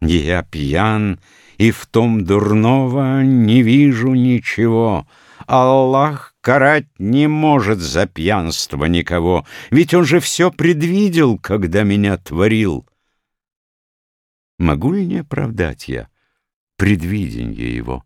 Я пьян, и в том дурного не вижу ничего. Аллах карать не может за пьянство никого, Ведь он же все предвидел, когда меня творил. Могу ли не оправдать я предвиденье его?